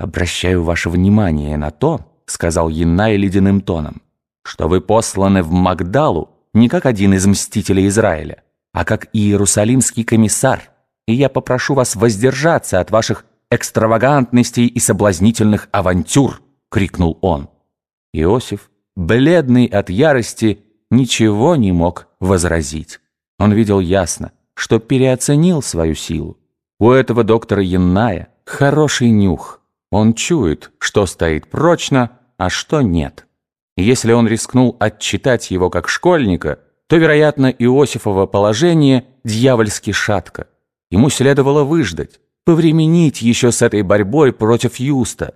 «Обращаю ваше внимание на то, — сказал Янай ледяным тоном, — что вы посланы в Магдалу не как один из мстителей Израиля, а как иерусалимский комиссар, и я попрошу вас воздержаться от ваших экстравагантностей и соблазнительных авантюр!» — крикнул он. Иосиф, бледный от ярости, ничего не мог возразить. Он видел ясно, что переоценил свою силу. У этого доктора Янная хороший нюх. Он чует, что стоит прочно, а что нет. Если он рискнул отчитать его как школьника, то, вероятно, Иосифово положение дьявольски шатко. Ему следовало выждать, повременить еще с этой борьбой против Юста.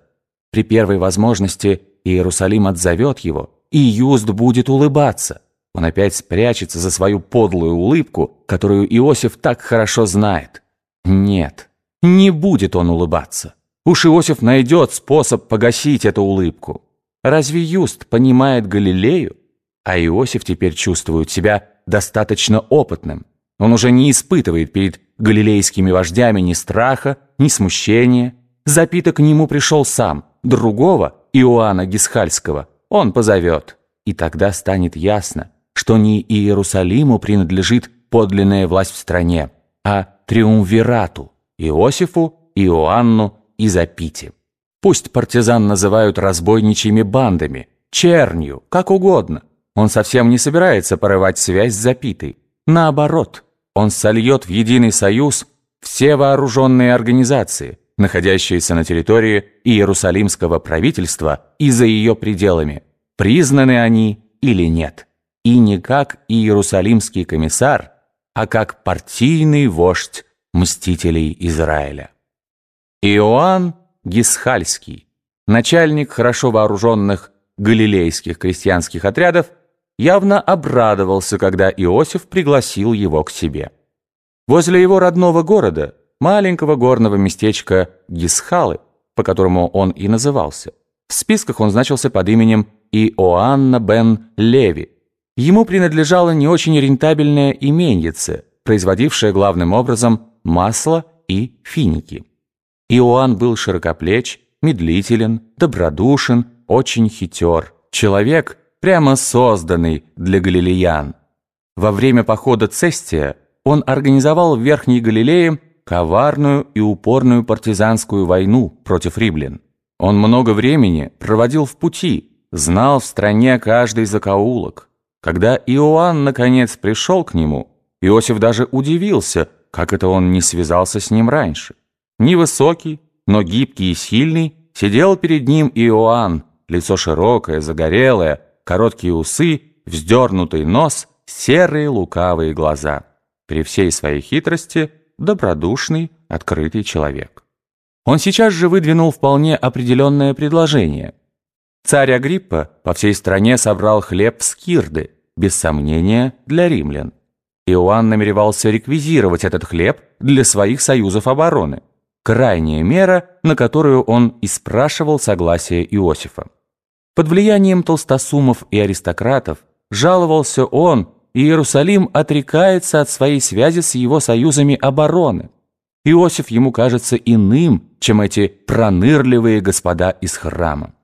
При первой возможности Иерусалим отзовет его, и Юст будет улыбаться. Он опять спрячется за свою подлую улыбку, которую Иосиф так хорошо знает. Нет, не будет он улыбаться. Уж Иосиф найдет способ погасить эту улыбку. Разве Юст понимает Галилею? А Иосиф теперь чувствует себя достаточно опытным. Он уже не испытывает перед галилейскими вождями ни страха, ни смущения. Запиток к нему пришел сам, другого, Иоанна Гисхальского, он позовет. И тогда станет ясно, что не Иерусалиму принадлежит подлинная власть в стране, а триумвирату – Иосифу, Иоанну и Запите. Пусть партизан называют разбойничьими бандами, чернью, как угодно. Он совсем не собирается порывать связь с Запитой. Наоборот, он сольет в единый союз все вооруженные организации, находящиеся на территории Иерусалимского правительства и за ее пределами, признаны они или нет. И не как Иерусалимский комиссар, а как партийный вождь мстителей Израиля. Иоанн Гисхальский, начальник хорошо вооруженных галилейских крестьянских отрядов, явно обрадовался, когда Иосиф пригласил его к себе. Возле его родного города, маленького горного местечка Гисхалы, по которому он и назывался, в списках он значился под именем Иоанна бен Леви. Ему принадлежало не очень рентабельное именьице, производившее главным образом масло и финики. Иоанн был широкоплеч, медлителен, добродушен, очень хитер, человек, прямо созданный для галилеян. Во время похода Цестия он организовал в Верхней Галилее коварную и упорную партизанскую войну против римлян. Он много времени проводил в пути, знал в стране каждый закоулок. Когда Иоанн наконец пришел к нему, Иосиф даже удивился, как это он не связался с ним раньше. Невысокий, но гибкий и сильный, сидел перед ним Иоанн, лицо широкое, загорелое, короткие усы, вздернутый нос, серые лукавые глаза. При всей своей хитрости добродушный, открытый человек. Он сейчас же выдвинул вполне определенное предложение. Царь Агриппа по всей стране собрал хлеб в скирды, без сомнения, для римлян. Иоанн намеревался реквизировать этот хлеб для своих союзов обороны. Крайняя мера, на которую он и спрашивал согласие Иосифа. Под влиянием толстосумов и аристократов жаловался он, и Иерусалим отрекается от своей связи с его союзами обороны. Иосиф ему кажется иным, чем эти пронырливые господа из храма.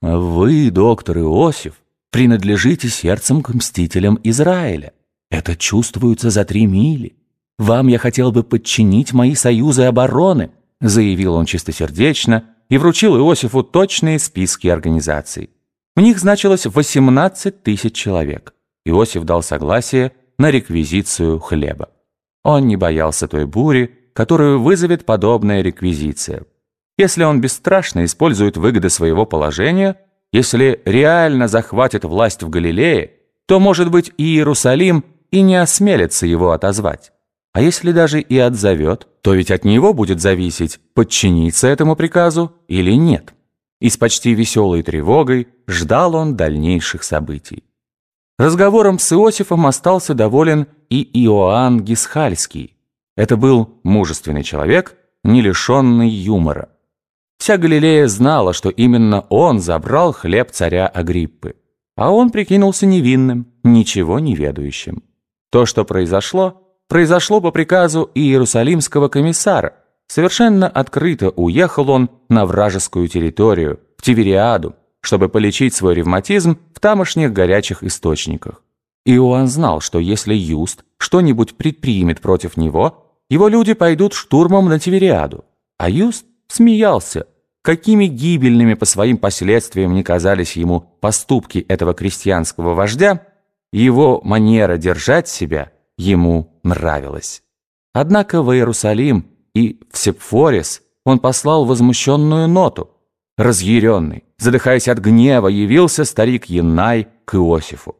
Вы, доктор Иосиф, принадлежите сердцем к мстителям Израиля. Это чувствуется за три мили. Вам я хотел бы подчинить мои союзы обороны, заявил он чистосердечно, и вручил Иосифу точные списки организаций. В них значилось 18 тысяч человек. Иосиф дал согласие на реквизицию хлеба. Он не боялся той бури, которую вызовет подобная реквизиция. Если он бесстрашно использует выгоды своего положения, если реально захватит власть в Галилее, то, может быть, и Иерусалим и не осмелится его отозвать. А если даже и отзовет, то ведь от него будет зависеть, подчиниться этому приказу или нет. И с почти веселой тревогой ждал он дальнейших событий. Разговором с Иосифом остался доволен и Иоанн Гисхальский. Это был мужественный человек, не лишенный юмора. Вся Галилея знала, что именно он забрал хлеб царя Агриппы. А он прикинулся невинным, ничего не ведающим. То, что произошло, произошло по приказу Иерусалимского комиссара, совершенно открыто уехал он на вражескую территорию, в Тивериаду, чтобы полечить свой ревматизм в тамошних горячих источниках. Иоанн знал, что если Юст что-нибудь предпримет против него, его люди пойдут штурмом на Тивериаду. А Юст смеялся, какими гибельными по своим последствиям не казались ему поступки этого крестьянского вождя, его манера держать себя ему нравилась. Однако в Иерусалим и в Сепфорис он послал возмущенную ноту. Разъяренный, задыхаясь от гнева, явился старик Янай к Иосифу.